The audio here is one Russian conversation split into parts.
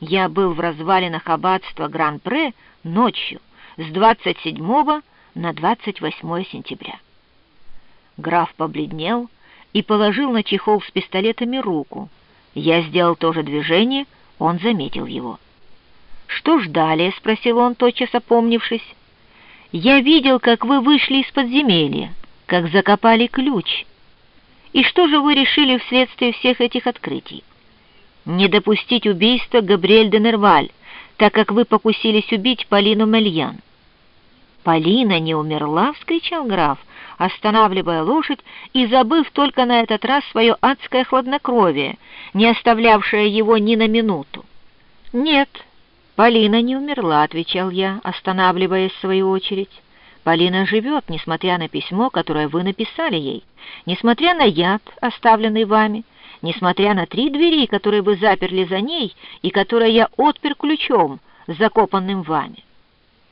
Я был в развалинах аббатства Гран-Пре ночью с 27 на 28 сентября. Граф побледнел и положил на чехол с пистолетами руку. Я сделал то же движение, он заметил его. «Что ж далее?» — спросил он, тотчас опомнившись. «Я видел, как вы вышли из подземелья, как закопали ключ. И что же вы решили вследствие всех этих открытий?» «Не допустить убийства Габриэль де Нерваль, так как вы покусились убить Полину Мельян». «Полина не умерла?» — вскричал граф, останавливая лошадь и забыв только на этот раз свое адское хладнокровие, не оставлявшее его ни на минуту. «Нет, Полина не умерла», — отвечал я, останавливаясь в свою очередь. «Полина живет, несмотря на письмо, которое вы написали ей, несмотря на яд, оставленный вами, несмотря на три двери, которые вы заперли за ней и которые я отпер ключом, закопанным вами.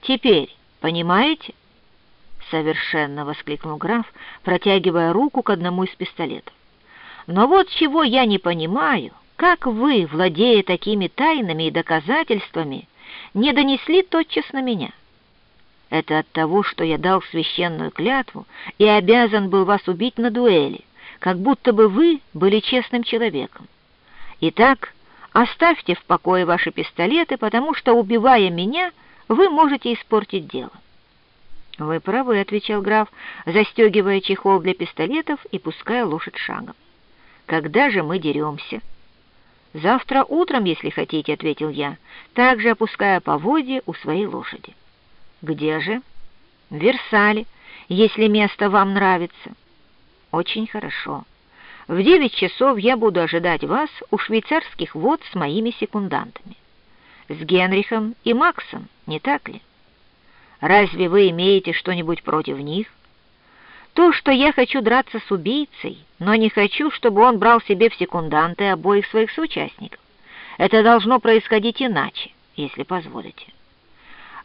Теперь...» Понимаете?» «Совершенно!» — воскликнул граф, протягивая руку к одному из пистолетов. «Но вот чего я не понимаю, как вы, владея такими тайнами и доказательствами, не донесли тотчас на меня? Это от того, что я дал священную клятву и обязан был вас убить на дуэли, как будто бы вы были честным человеком. Итак, оставьте в покое ваши пистолеты, потому что, убивая меня, — вы можете испортить дело». «Вы правы», — отвечал граф, застегивая чехол для пистолетов и пуская лошадь шагом. «Когда же мы деремся?» «Завтра утром, если хотите», — ответил я, также опуская поводья у своей лошади. «Где же?» «В Версале, если место вам нравится». «Очень хорошо. В девять часов я буду ожидать вас у швейцарских вод с моими секундантами» с Генрихом и Максом, не так ли? Разве вы имеете что-нибудь против них? То, что я хочу драться с убийцей, но не хочу, чтобы он брал себе в секунданты обоих своих соучастников. Это должно происходить иначе, если позволите.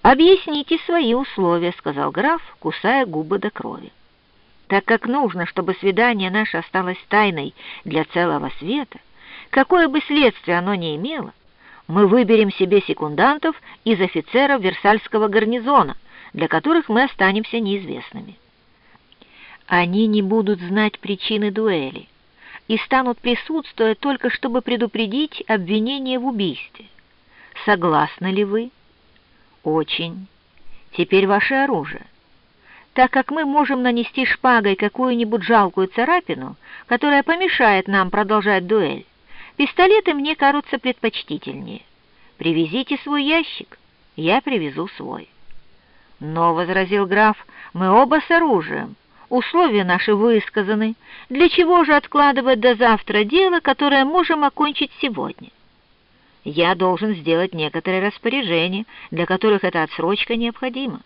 «Объясните свои условия», — сказал граф, кусая губы до крови. «Так как нужно, чтобы свидание наше осталось тайной для целого света, какое бы следствие оно ни имело, мы выберем себе секундантов из офицеров Версальского гарнизона, для которых мы останемся неизвестными. Они не будут знать причины дуэли и станут присутствовать только чтобы предупредить обвинение в убийстве. Согласны ли вы? Очень. Теперь ваше оружие. Так как мы можем нанести шпагой какую-нибудь жалкую царапину, которая помешает нам продолжать дуэль, Пистолеты мне кажутся предпочтительнее. Привезите свой ящик, я привезу свой. Но, — возразил граф, — мы оба с оружием. Условия наши высказаны. Для чего же откладывать до завтра дело, которое можем окончить сегодня? Я должен сделать некоторые распоряжения, для которых эта отсрочка необходима.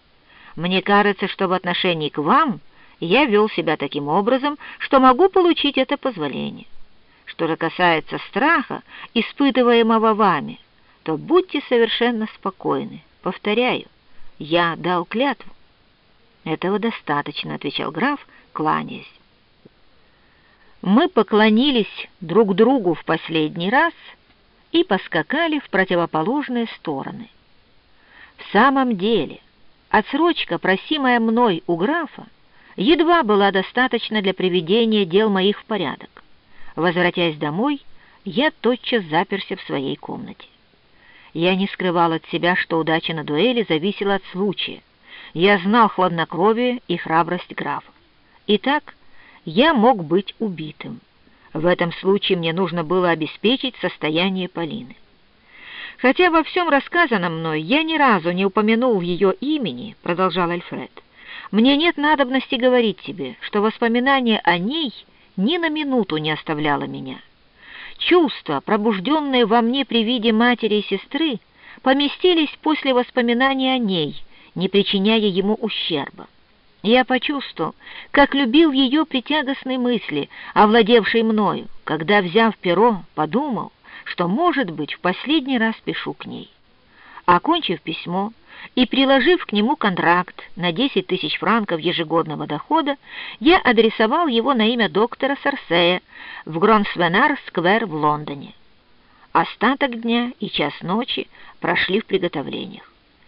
Мне кажется, что в отношении к вам я вел себя таким образом, что могу получить это позволение. Что же касается страха, испытываемого вами, то будьте совершенно спокойны. Повторяю, я дал клятву. Этого достаточно, отвечал граф, кланяясь. Мы поклонились друг другу в последний раз и поскакали в противоположные стороны. В самом деле, отсрочка, просимая мной у графа, едва была достаточна для приведения дел моих в порядок. Возвратясь домой, я тотчас заперся в своей комнате. Я не скрывал от себя, что удача на дуэли зависела от случая. Я знал хладнокровие и храбрость графа. Итак, я мог быть убитым. В этом случае мне нужно было обеспечить состояние Полины. Хотя во всем рассказанном мной я ни разу не упомянул ее имени, продолжал Альфред, мне нет надобности говорить тебе, что воспоминания о ней — ни на минуту не оставляла меня. Чувства, пробужденные во мне при виде матери и сестры, поместились после воспоминания о ней, не причиняя ему ущерба. Я почувствовал, как любил ее при тягостной мысли, овладевшей мною, когда, взяв перо, подумал, что, может быть, в последний раз пишу к ней. Окончив письмо, и, приложив к нему контракт на 10 тысяч франков ежегодного дохода, я адресовал его на имя доктора Сарсея в Гронсвенар-сквер в Лондоне. Остаток дня и час ночи прошли в приготовлениях.